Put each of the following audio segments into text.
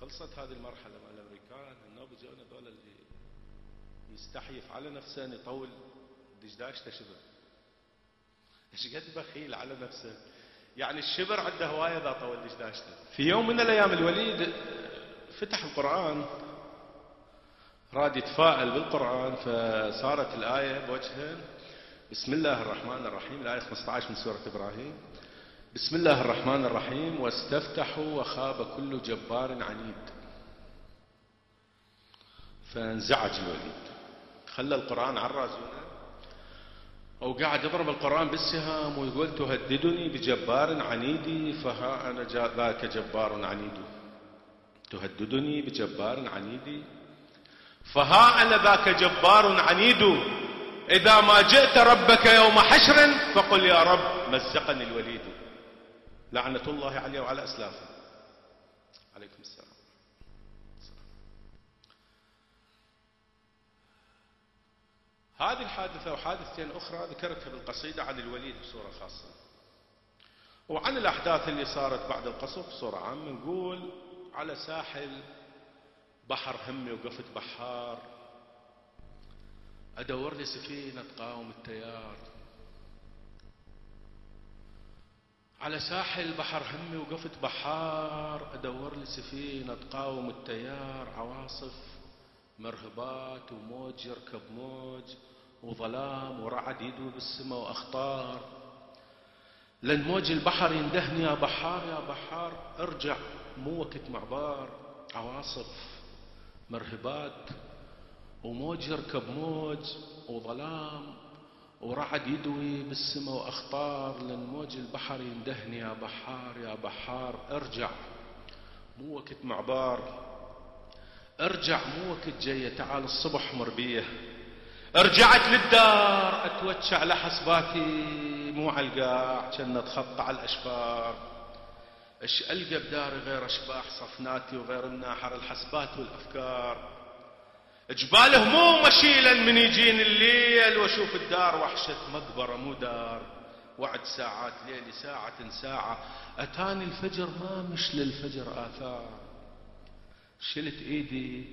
خلصت هذه المرحلة مع الأمريكان النوب جونا دولة اللي يستحيف على نفسه يطول دشداش تشبر إيش قد بخيل على نفسه؟ يعني الشبر عنده هواية إذا طول دشداشته في يوم من الأيام الوليد فتح القرآن راد يتفاءل بالقرآن فصارت الآية بوجهه بسم الله الرحمن الرحيم الآية 15 من سورة إبراهيم. بسم الله الرحمن الرحيم واستفتحوا وخاب كل جبار عنيد. فانزعج الوليد. خلى القرآن عرازونه أو قاعد يضرب القرآن بالسهام ويقول تهددني بجبار عنيد فها أنا ذاك جبار عنيد. تهددني بجبار عنيد فها أنا ذاك جبار عنيد. إذا ما جئت ربك يوم حشر فقل يا رب مزقني الوليد. لعنة الله عليه وعلى أسلافه. عليكم السلام. هذه الحادثة وحادثتين أخرى ذكرتها بالقصيدة عن الوليد بصورة خاصة. وعن الأحداث اللي صارت بعد القصف بصورة عامة نقول على ساحل بحر همي وقفت بحار أدور لي سفينة تقاوم التيار. على ساحل بحر همي وقفت بحار أدور لي سفينة تقاوم التيار عواصف مرهبات وموج يركب موج وظلام ورعد يدوي بالسماء وأخطار. لن موج البحر يندهني يا بحار يا بحار ارجع مو وقت معبار. عواصف مرهبات وموج يركب موج وظلام ورعد يدوي بالسماء وأخطار لأن موج البحر يندهني يا بحار يا بحار ارجع. مو وقت معبار. ارجع مو وقت جاية تعال الصبح مربيه رجعت للدار اتوجه على حسباتي مو على القاع كنا اتخطى على الاشفار إيش ألقى بداري غير أشباح صفناتي وغير الناحر الحسبات والأفكار. جبال هموم اشيلا من يجيني الليل واشوف الدار وحشة مقبرة مو دار. وعد ساعات ليلي ساعة ساعة. أتاني الفجر؟ ما مش للفجر آثار. شلت إيدي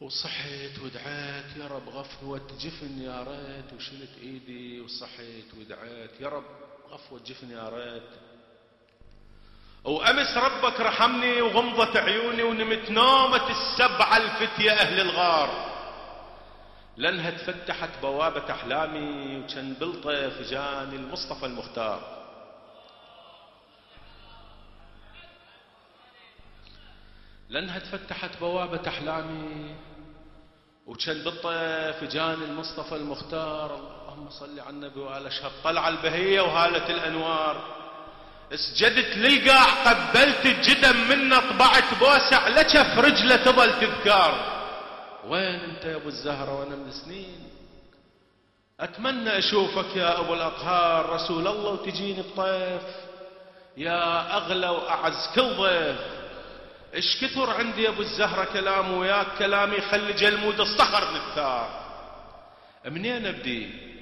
وصحيت ودعيت يا رب غفوة جفن يا ريت. وشلت إيدي وصحيت ودعيت يا رب غفوة جفن يا ريت. وأمس ربك رحمني وغمضت عيوني ونمت نومة السبعة الفتية أهل الغار. لأنها تفتحت بوابة أحلامي وكان بلطف جاني المصطفى المختار. لأنها تفتحت بوابة أحلامي وكان بالطيف جاني المصطفى المختار. اللهم صل على النبي وآل أشهد طلع البهية وهالة الأنوار. سجدت للقاع قبلت الجدم منه طبعت بوسع على رجله تظل تذكار. وين انت يا ابو الزهرة وأنا من سنين؟ أتمنى أشوفك يا أبو الأطهار رسول الله وتجيني بطيف. يا أغلى وأعز كل ضيف. إيش كثر عندي يا ابو الزهرة كلام وياك كلامي خلي جلمود الصخر للثار منين أبدي؟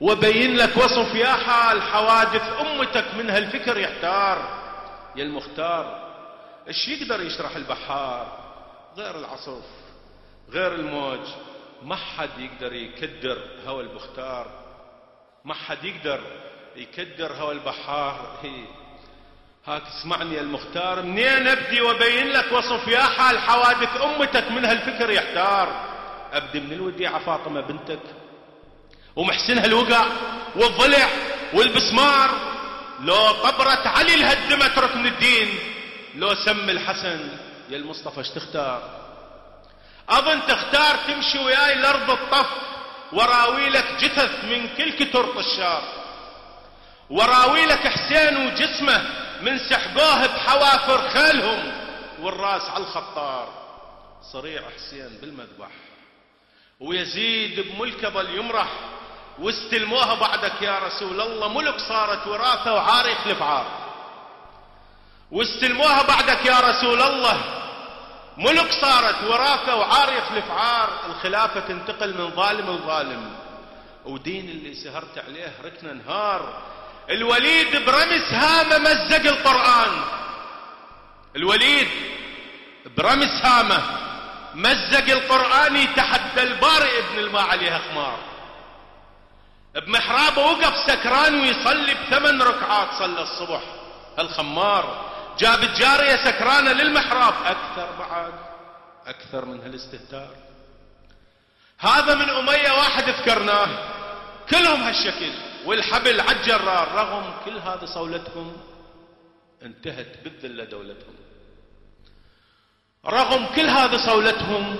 وبين لك وصف يا حال حوادث أمتك من هالفكر يحتار. يا المختار إيش يقدر يشرح البحار؟ غير العصف غير الموج ما حد يقدر يكدر هوى البختار ما حد يقدر يكدر هوى البحار. هي. هاك اسمعني يا المختار منين أبدي وابين لك وصف يا حال حوادث أمتك من هالفكر يحتار؟ أبدي من الوديعة فاطمة بنتك. ومحسنها الوقع والضلع والبسمار. لو قبرة علي الهدمت ركن الدين. لو سم الحسن يا المصطفى إيش تختار؟ أظن تختار تمشي وياي لأرض الطف وراويلك جثث من كل كتر طشار وراويلك حسين وجسمه من سحبوه بحوافر خيلهم والراس على الخطار. صريع حسين بالمذبح. ويزيد بملكه ظل يمرح واستلموها بعدك يا رسول الله. ملك صارت وراثة وعار يخلف عار واستلموها بعدك يا رسول الله. ملك صارت وراثة وعار يخلف عار الخلافة تنتقل من ظالم لظالم. ودين اللي سهرت عليه ركن نهار الوليد برمس هامة مزق القرآن. الوليد برمس هامه مزق القرآن. تحدى البارئ ابن الماء عليها خمار بمحرابه وقف سكران ويصلي بثمان ركعات صلى الصبح. الخمار جابت جارية سكرانة للمحراب. أكثر بعد أكثر من هالاستهتار. هذا من أمية واحد ذكرناه. كلهم هالشكل. والحبل عالجرار رغم كل هذه صولتهم انتهت بالذلة دولتهم. رغم كل هذه صولتهم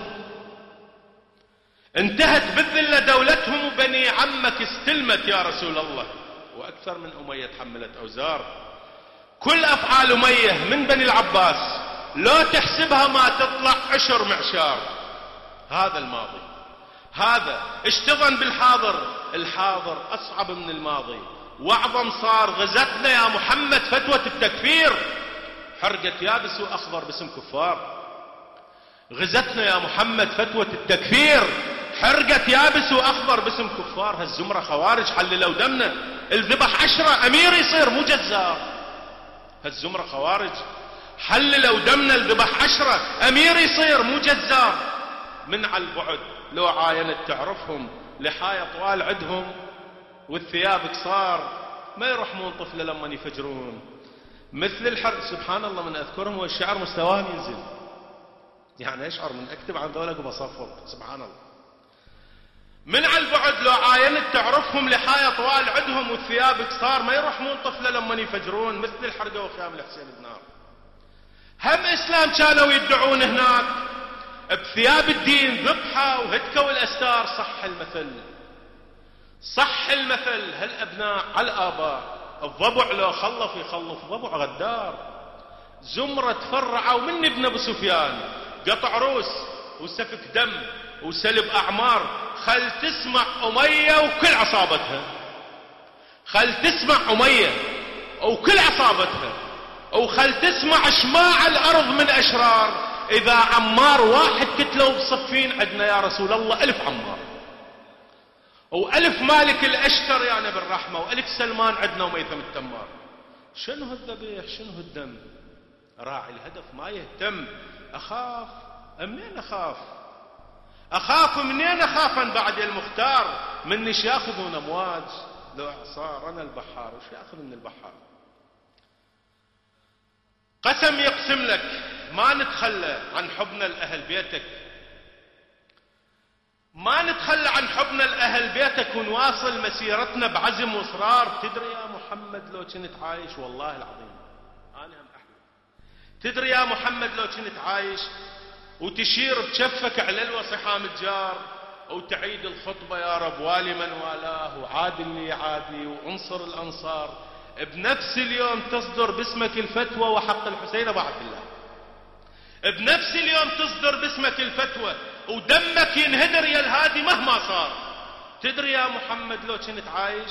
انتهت بالذلة دولتهم استلمت يا رسول الله. وأكثر من أمية تحملت أوزار. كل أفعال أمية من بني العباس. لو تحسبها ما تطلع عشر معشار. هذا الماضي. هذا اشتغن بالحاضر. الحاضر أصعب من الماضي. وأعظم صار غزتنا يا محمد فتوة التكفير. حرقت يابس وأخضر باسم كفار. غزتنا يا محمد فتوة التكفير. حرقت يابس وأخضر باسم كفار. هالزمرة خوارج حللوا دمنا. الذبح عشرة أمير يصير مو جزار. هالزمرة خوارج حللوا دمنا. الذبح عشرة أمير يصير مو جزار. من على البعد لو عاينت تعرفهم لحاية طوال عدهم والثياب قصار. ما يرحمون طفلة لما يفجرون. مثل الحرق سبحان الله من أذكرهم والشعر مستواهم ينزل. يعني أشعر من أكتب عن ذولك وبصفر سبحان الله. من على البعد لو عاينت تعرفهم لحاية طوال عدهم والثياب قصار ما يرحمون طفلة لما يفجرون مثل الحرقة وخيام الحسين بنار. هم إسلام كانوا يدعون هناك. بثياب الدين ذبحة وهتكوا الاستار صح المثل. صح المثل هالأبناء على الآباء. الضبع لو خلف يخلف ضبع غدار. زمرة تفرعوا من ابن أبو سفيان. قطع روس وسفك دم وسلب أعمار. خل تسمع أمية وكل عصابتها. خل تسمع أمية وكل عصابتها. وخل تسمع شماع الأرض من أشرار. إذا عمار واحد كتلوا بصفين عندنا يا رسول الله ألف عمار. وألف مالك الأشتر يا نبي الرحمة وألف سلمان عندنا وميثم التمار. شنو الذبيح شنو الدم راعي الهدف ما يهتم. أخاف؟ أمين أخاف؟ أخاف منين؟ أخافا بعد المختار. منش ياخذون أمواج لو صار أنا البحار وش يأخذ من البحار؟ قسم يقسم لك. ما نتخلى عن حبنا لأهل بيتك. ما نتخلى عن حبنا لأهل بيتك ونواصل مسيرتنا بعزم وإصرار تدري يا محمد لو كنت عايش؟ والله العظيم. أنا هم أحلم تدري يا محمد لو كنت عايش؟ وتشير بشفك على الوصحام الجار وتعيد الخطبة يا رب والي من والاه وعادل لي عادي وانصر الأنصار. بنفس اليوم تصدر باسمك الفتوى وحق الحسين أبو عبد الله. بنفس اليوم تصدر باسمك الفتوى ودمك ينهدر يا الهادي مهما صار. تدري يا محمد لو كنت عايش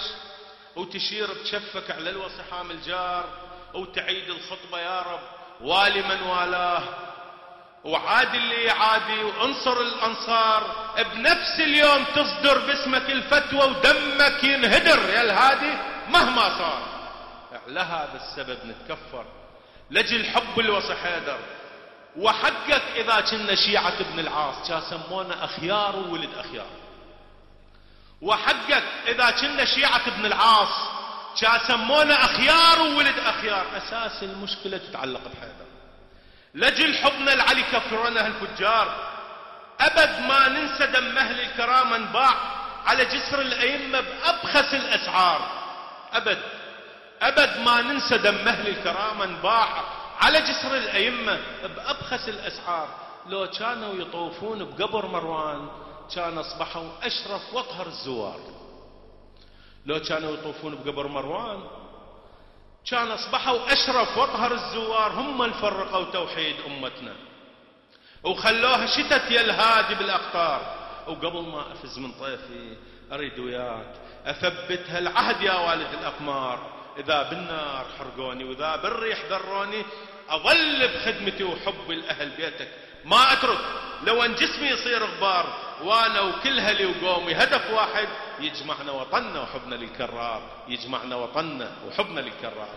وتشير بشفك على الوصحام الجار وتعيد الخطبة يا رب والي من والاه وعادي اللي يعادي وانصر الانصار بنفس اليوم تصدر باسمك الفتوى ودمك ينهدر. يا الهادي مهما صار. لهذا السبب نتكفر. لجل حب الوصي حيدر. وحقك إذا كنا شيعة ابن العاص كا سمونا أخيار وولد أخيار. وحقك إذا كنا شيعة ابن العاص كا سمونا أخيار وولد أخيار. أساس المشكلة تتعلق بحيدر. لجل حبنا العلي كفرنا الفجار. أبد ما ننسى دم أهل الكرام أنباع على جسر الأئمة بأبخس الأسعار أبد أبد ما ننسى دم أهل الكرام أنباع على جسر الأئمة بأبخس الأسعار لو كانوا يطوفون بقبر مروان كان أصبحوا أشرف وأطهر الزوار. لو كانوا يطوفون بقبر مروان كان أصبحوا أشرف واطهر الزوار هم اللي فرقوا توحيد أمتنا. وخلوها شتت يا الهادي بالأقطار. وقبل ما أفز من طيفي أريد وياك أثبت هالعهد يا والد الأقمار. إذا بالنار حرقوني وإذا بالريح ذروني أظل بخدمتي وحبي لأهل بيتك. ما أترك لو أن جسمي يصير غبار وأنا وكل هلي وقومي هدف واحد يجمعنا وطننا وحبنا للكرار يجمعنا وطننا وحبنا للكرار.